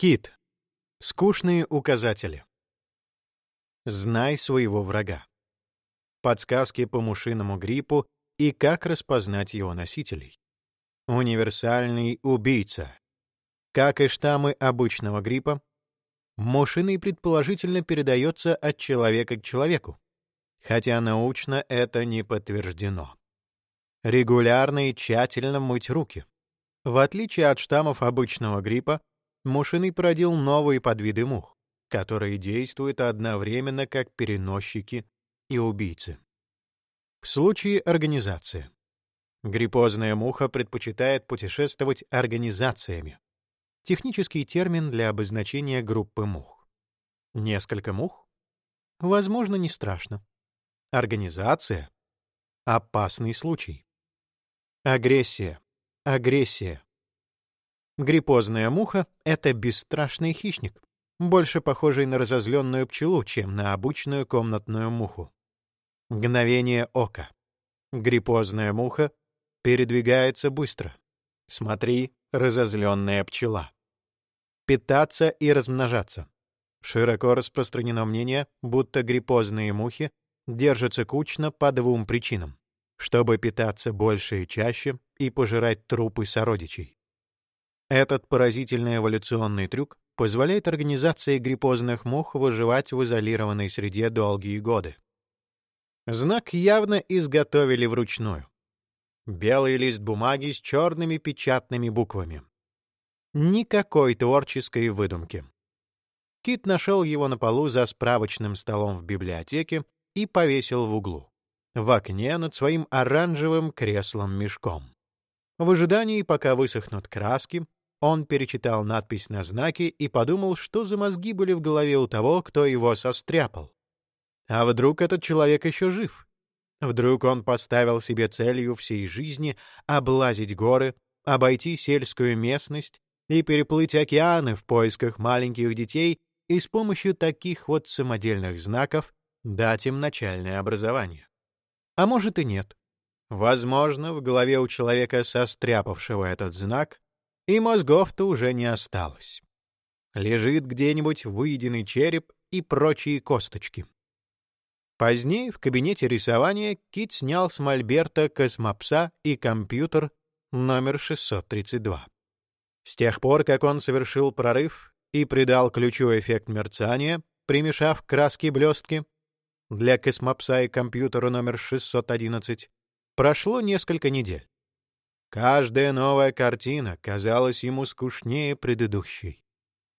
Кит. Скучные указатели. Знай своего врага. Подсказки по мушиному гриппу и как распознать его носителей. Универсальный убийца. Как и штаммы обычного гриппа, мушиный предположительно передается от человека к человеку, хотя научно это не подтверждено. Регулярно и тщательно мыть руки. В отличие от штаммов обычного гриппа, Мушиный породил новые подвиды мух, которые действуют одновременно как переносчики и убийцы. В случае организации. Гриппозная муха предпочитает путешествовать организациями. Технический термин для обозначения группы мух. Несколько мух? Возможно, не страшно. Организация — опасный случай. Агрессия. Агрессия. Гриппозная муха — это бесстрашный хищник, больше похожий на разозленную пчелу, чем на обычную комнатную муху. Мгновение ока. Гриппозная муха передвигается быстро. Смотри, разозленная пчела. Питаться и размножаться. Широко распространено мнение, будто гриппозные мухи держатся кучно по двум причинам. Чтобы питаться больше и чаще и пожирать трупы сородичей. Этот поразительный эволюционный трюк позволяет организации гриппозных мух выживать в изолированной среде долгие годы. Знак явно изготовили вручную. Белый лист бумаги с черными печатными буквами. Никакой творческой выдумки. Кит нашел его на полу за справочным столом в библиотеке и повесил в углу, в окне над своим оранжевым креслом-мешком. В ожидании, пока высохнут краски, он перечитал надпись на знаке и подумал, что за мозги были в голове у того, кто его состряпал. А вдруг этот человек еще жив? Вдруг он поставил себе целью всей жизни облазить горы, обойти сельскую местность и переплыть океаны в поисках маленьких детей и с помощью таких вот самодельных знаков дать им начальное образование. А может и нет. Возможно, в голове у человека, состряпавшего этот знак, и мозгов-то уже не осталось. Лежит где-нибудь выеденный череп и прочие косточки. Позднее в кабинете рисования Кит снял с мольберта космопса и компьютер номер 632. С тех пор, как он совершил прорыв и придал ключу эффект мерцания, примешав краски блестки, для космопса и компьютера номер 611, прошло несколько недель. Каждая новая картина казалась ему скучнее предыдущей.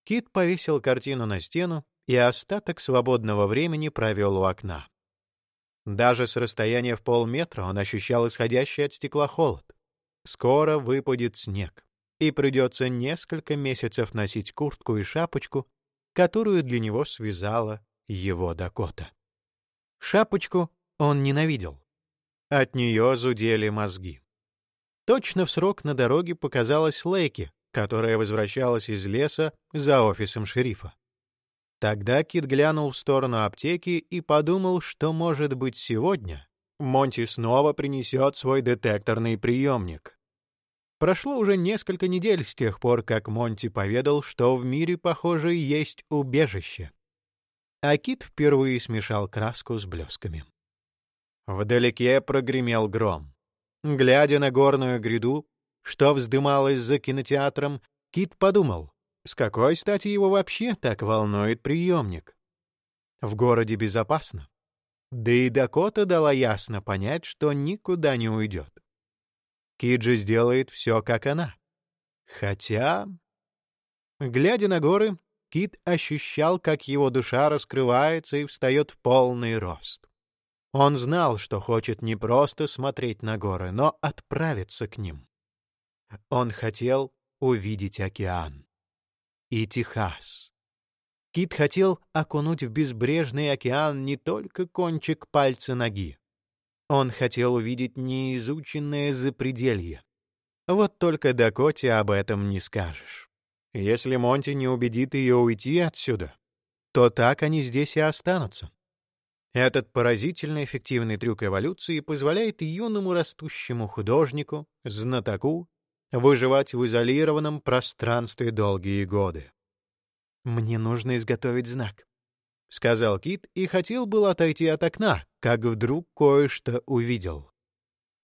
Кит повесил картину на стену и остаток свободного времени провел у окна. Даже с расстояния в полметра он ощущал исходящий от стекла холод. Скоро выпадет снег, и придется несколько месяцев носить куртку и шапочку, которую для него связала его Дакота. Шапочку он ненавидел. От нее зудели мозги. Точно в срок на дороге показалась Лейки, которая возвращалась из леса за офисом шерифа. Тогда Кит глянул в сторону аптеки и подумал, что, может быть, сегодня Монти снова принесет свой детекторный приемник. Прошло уже несколько недель с тех пор, как Монти поведал, что в мире, похоже, есть убежище. А Кит впервые смешал краску с блесками. Вдалеке прогремел гром. Глядя на горную гряду, что вздымалось за кинотеатром, Кит подумал, с какой стати его вообще так волнует приемник? В городе безопасно. Да и Дакота дала ясно понять, что никуда не уйдет. Кит же сделает все, как она. Хотя... Глядя на горы, Кит ощущал, как его душа раскрывается и встает в полный рост. Он знал, что хочет не просто смотреть на горы, но отправиться к ним. Он хотел увидеть океан и Техас. Кит хотел окунуть в безбрежный океан не только кончик пальца ноги. Он хотел увидеть неизученное запределье. Вот только Дакоте об этом не скажешь. Если Монти не убедит ее уйти отсюда, то так они здесь и останутся. Этот поразительно эффективный трюк эволюции позволяет юному растущему художнику, знатоку, выживать в изолированном пространстве долгие годы. «Мне нужно изготовить знак», — сказал Кит и хотел было отойти от окна, как вдруг кое-что увидел.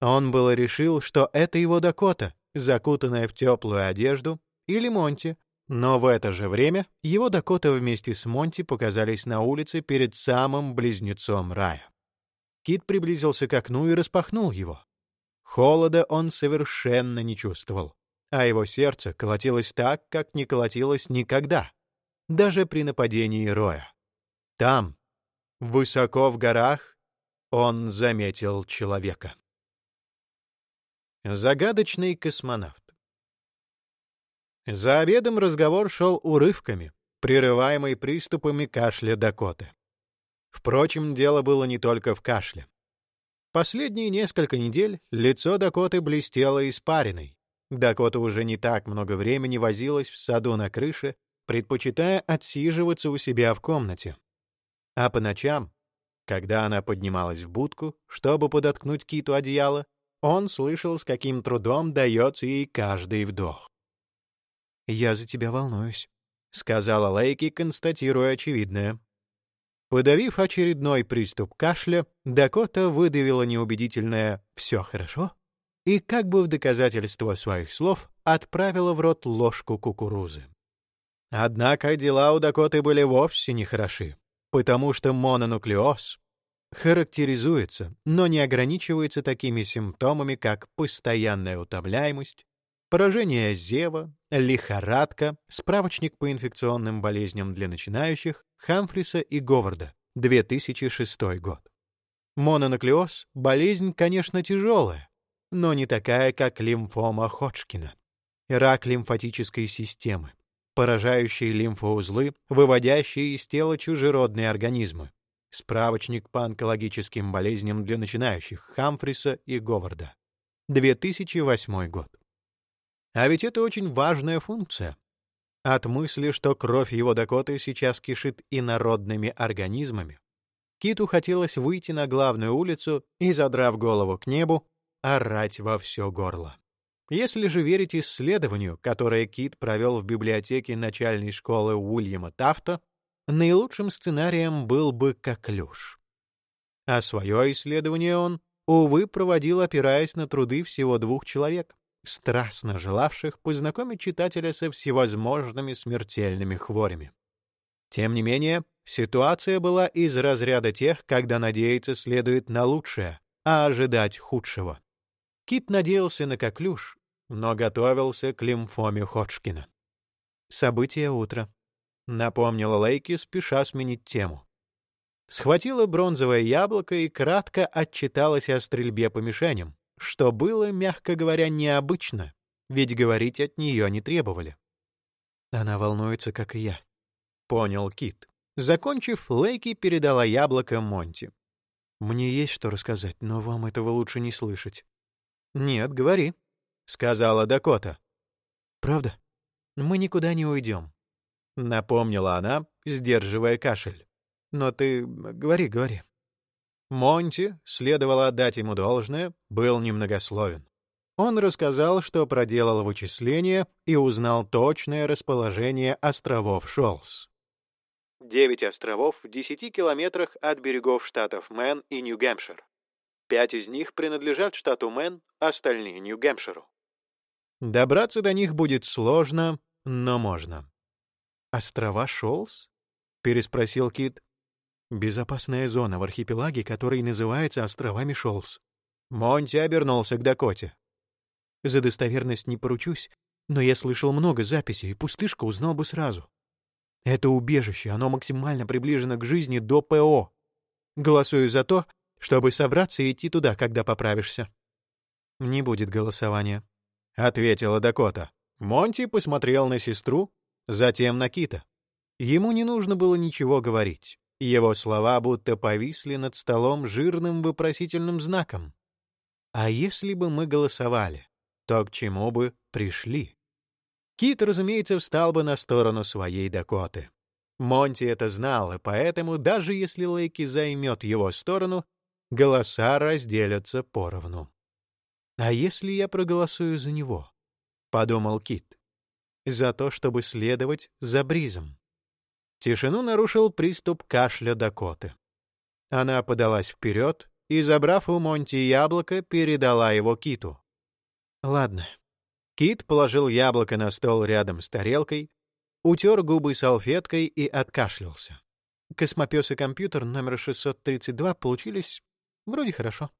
Он было решил, что это его Дакота, закутанная в теплую одежду, или Монти, но в это же время его Дакота вместе с Монти показались на улице перед самым близнецом рая. Кит приблизился к окну и распахнул его. Холода он совершенно не чувствовал, а его сердце колотилось так, как не колотилось никогда, даже при нападении Роя. Там, высоко в горах, он заметил человека. Загадочный космонавт. За обедом разговор шел урывками, прерываемый приступами кашля Дакоты. Впрочем, дело было не только в кашле. Последние несколько недель лицо Дакоты блестело испариной. Дакота уже не так много времени возилась в саду на крыше, предпочитая отсиживаться у себя в комнате. А по ночам, когда она поднималась в будку, чтобы подоткнуть киту одеяло, он слышал, с каким трудом дается ей каждый вдох. «Я за тебя волнуюсь», — сказала Лейки, констатируя очевидное. Подавив очередной приступ кашля, Дакота выдавила неубедительное «все хорошо» и, как бы в доказательство своих слов, отправила в рот ложку кукурузы. Однако дела у Дакоты были вовсе не хороши, потому что мононуклеоз характеризуется, но не ограничивается такими симптомами, как постоянная утомляемость, поражение зева, лихорадка, справочник по инфекционным болезням для начинающих, Хамфриса и Говарда, 2006 год. Мононуклеоз — болезнь, конечно, тяжелая, но не такая, как лимфома Ходжкина, рак лимфатической системы, поражающие лимфоузлы, выводящие из тела чужеродные организмы, Справочник по онкологическим болезням для начинающих Хамфриса и Говарда. 2008 год. А ведь это очень важная функция. От мысли, что кровь его Дакоты сейчас кишит инородными организмами, Киту хотелось выйти на главную улицу и, задрав голову к небу, орать во все горло. Если же верить исследованию, которое Кит провел в библиотеке начальной школы Уильяма Тафта, наилучшим сценарием был бы коклюш. А свое исследование он, увы, проводил, опираясь на труды всего двух человек, страстно желавших познакомить читателя со всевозможными смертельными хворями. Тем не менее, ситуация была из разряда тех, когда надеяться следует на лучшее, а ожидать худшего. Кит надеялся на коклюш, но готовился к лимфоме Ходжкина. События утра. — напомнила Лейки, спеша сменить тему. Схватила бронзовое яблоко и кратко отчиталась о стрельбе по мишеням, что было, мягко говоря, необычно, ведь говорить от нее не требовали. Она волнуется, как и я. Понял Кит. Закончив, Лейки передала яблоко Монти. «Мне есть что рассказать, но вам этого лучше не слышать». «Нет, говори», — сказала Дакота. «Правда? Мы никуда не уйдем. — напомнила она, сдерживая кашель. «Но ты... говори, говори». Монти, следовало отдать ему должное, был немногословен. Он рассказал, что проделал вычисления и узнал точное расположение островов Шолс. Девять островов в десяти километрах от берегов штатов Мэн и Нью-Гэмпшир. Пять из них принадлежат штату Мэн, остальные — Нью-Гэмпширу. Добраться до них будет сложно, но можно. «Острова Шолс?» — переспросил Кит. «Безопасная зона в архипелаге, который называется островами Шолс». Монти обернулся к Дакоте. «За достоверность не поручусь, но я слышал много записей, и пустышка узнал бы сразу. Это убежище, оно максимально приближено к жизни до ПО. Голосую за то, чтобы собраться и идти туда, когда поправишься». «Не будет голосования», — ответила Дакота. Монти посмотрел на сестру, затем на Кита. Ему не нужно было ничего говорить. Его слова будто повисли над столом жирным вопросительным знаком. А если бы мы голосовали, то к чему бы пришли? Кит, разумеется, встал бы на сторону своей Дакоты. Монти это знал, и поэтому, даже если Лейки займет его сторону, голоса разделятся поровну. «А если я проголосую за него?» — подумал Кит за то, чтобы следовать за Бризом. Тишину нарушил приступ кашля Дакоты. Она подалась вперед и, забрав у Монти яблоко, передала его Киту. «Ладно». Кит положил яблоко на стол рядом с тарелкой, утер губы салфеткой и откашлялся. Космопес и компьютер номер 632 получились вроде хорошо.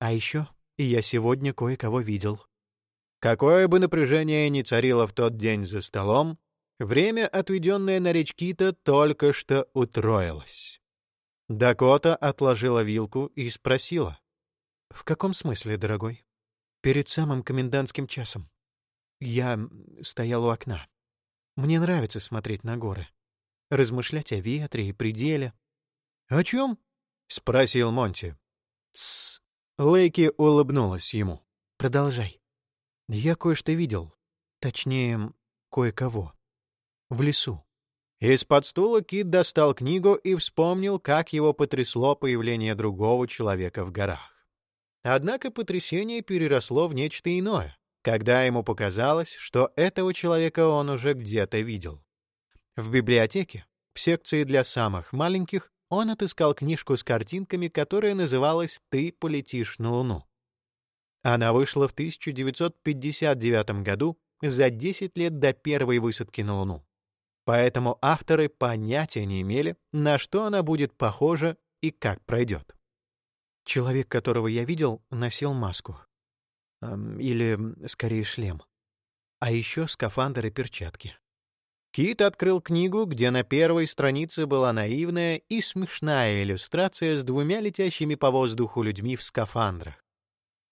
А еще я сегодня кое-кого видел. Какое бы напряжение ни царило в тот день за столом, время, отведенное на речь Кита, только что утроилось. Дакота отложила вилку и спросила. «В каком смысле, дорогой?» «Перед самым комендантским часом. Я стоял у окна. Мне нравится смотреть на горы, размышлять о ветре и пределе». «О чем?» — спросил Монти. «Тссс». Лейки улыбнулась ему. «Продолжай. Я кое-что видел. Точнее, кое-кого. В лесу. Из-под стула Кит достал книгу и вспомнил, как его потрясло появление другого человека в горах. Однако потрясение переросло в нечто иное, когда ему показалось, что этого человека он уже где-то видел. В библиотеке, в секции для самых маленьких, он отыскал книжку с картинками, которая называлась «Ты полетишь на Луну». Она вышла в 1959 году, за 10 лет до первой высадки на Луну. Поэтому авторы понятия не имели, на что она будет похожа и как пройдет. Человек, которого я видел, носил маску. Или, скорее, шлем. А еще скафандр и перчатки. Кит открыл книгу, где на первой странице была наивная и смешная иллюстрация с двумя летящими по воздуху людьми в скафандрах.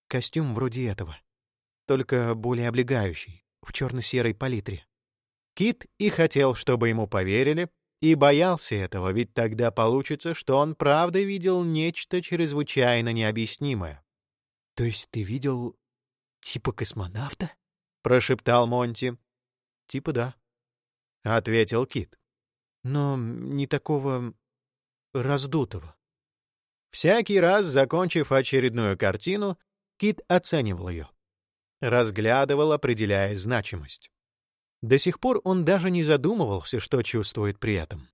Костюм вроде этого, только более облегающий, в черно-серой палитре. Кит и хотел, чтобы ему поверили, и боялся этого, ведь тогда получится, что он правда видел нечто чрезвычайно необъяснимое. — То есть ты видел типа космонавта? — прошептал Монти. — Типа да, — ответил Кит. — Но не такого раздутого. Всякий раз, закончив очередную картину, Кит оценивал ее. Разглядывал, определяя значимость. До сих пор он даже не задумывался, что чувствует при этом.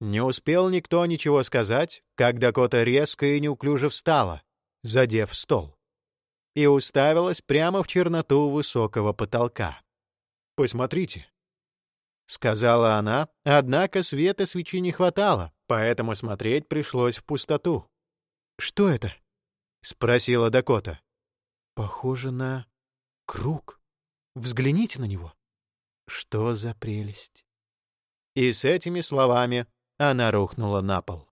Не успел никто ничего сказать, как Дакота резко и неуклюже встала, задев стол, и уставилась прямо в черноту высокого потолка. «Посмотрите», — сказала она, однако света свечи не хватало, поэтому смотреть пришлось в пустоту. «Что это?» — спросила Дакота. «Похоже на круг. Взгляните на него». Что за прелесть! И с этими словами она рухнула на пол.